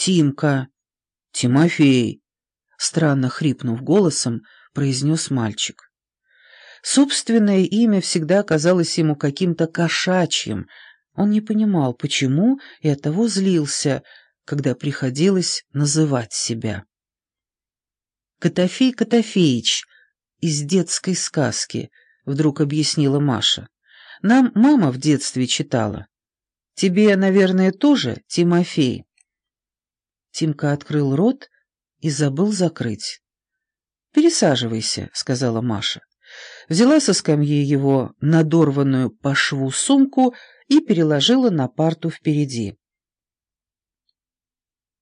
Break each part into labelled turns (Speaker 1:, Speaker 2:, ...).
Speaker 1: Тимка».
Speaker 2: «Тимофей», —
Speaker 1: странно хрипнув голосом, произнес мальчик. Собственное имя всегда казалось ему каким-то кошачьим. Он не понимал, почему, и оттого злился, когда приходилось называть себя. «Котофей Котофеич» из детской сказки, вдруг объяснила Маша. «Нам мама в детстве читала. Тебе, наверное, тоже Тимофей?» Тимка открыл рот и забыл закрыть. «Пересаживайся», — сказала Маша взяла со скамьи его надорванную по шву сумку и переложила на парту впереди.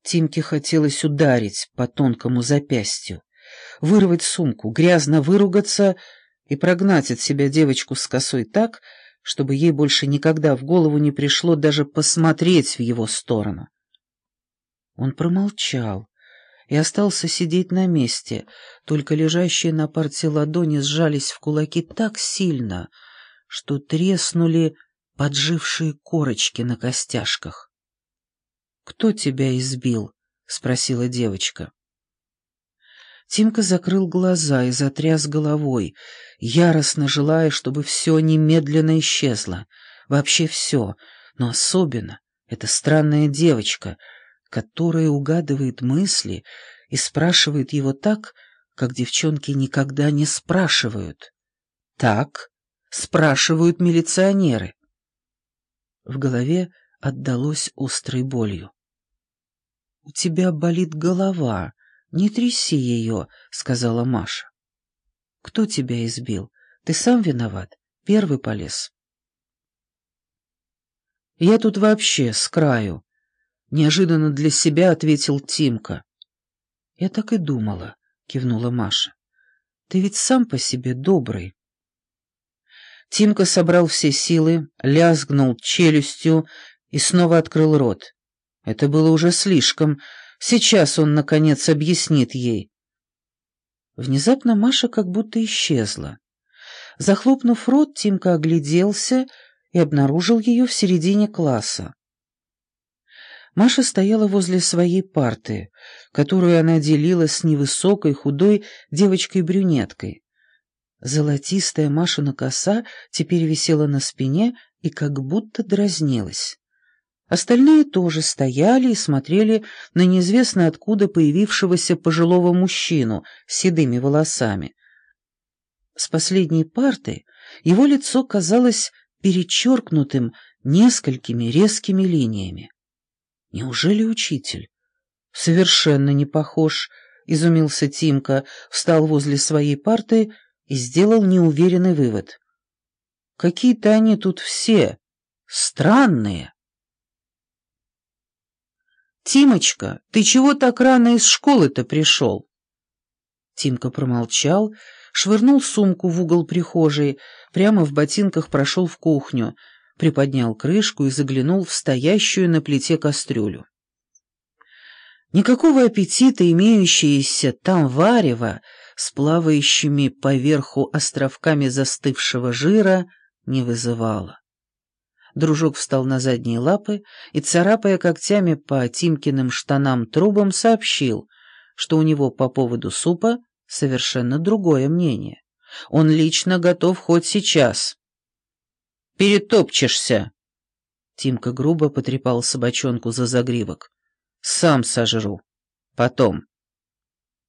Speaker 1: Тимке хотелось ударить по тонкому запястью, вырвать сумку, грязно выругаться и прогнать от себя девочку с косой так, чтобы ей больше никогда в голову не пришло даже посмотреть в его сторону. Он промолчал, и остался сидеть на месте, только лежащие на парте ладони сжались в кулаки так сильно, что треснули поджившие корочки на костяшках. «Кто тебя избил?» — спросила девочка. Тимка закрыл глаза и затряс головой, яростно желая, чтобы все немедленно исчезло. Вообще все, но особенно эта странная девочка — которая угадывает мысли и спрашивает его так, как девчонки никогда не спрашивают. Так спрашивают милиционеры. В голове отдалось острой болью. «У тебя болит голова, не тряси ее», — сказала Маша. «Кто тебя избил? Ты сам виноват? Первый полез». «Я тут вообще с краю», Неожиданно для себя ответил Тимка. «Я так и думала», — кивнула Маша. «Ты ведь сам по себе добрый». Тимка собрал все силы, лязгнул челюстью и снова открыл рот. Это было уже слишком. Сейчас он, наконец, объяснит ей. Внезапно Маша как будто исчезла. Захлопнув рот, Тимка огляделся и обнаружил ее в середине класса. Маша стояла возле своей парты, которую она делила с невысокой, худой девочкой-брюнеткой. Золотистая Машина коса теперь висела на спине и как будто дразнилась. Остальные тоже стояли и смотрели на неизвестно откуда появившегося пожилого мужчину с седыми волосами. С последней парты его лицо казалось перечеркнутым несколькими резкими линиями. Неужели учитель? Совершенно не похож, изумился Тимка, встал возле своей парты и сделал неуверенный вывод. Какие-то они тут все странные. «Тимочка, ты чего так рано из школы-то пришел?» Тимка промолчал, швырнул сумку в угол прихожей, прямо в ботинках прошел в кухню — приподнял крышку и заглянул в стоящую на плите кастрюлю. Никакого аппетита имеющееся там варево с плавающими поверху островками застывшего жира не вызывало. Дружок встал на задние лапы и, царапая когтями по Тимкиным штанам-трубам, сообщил, что у него по поводу супа совершенно другое мнение. Он лично готов хоть сейчас перетопчешься!» Тимка грубо потрепал собачонку за загривок. «Сам сожру. Потом».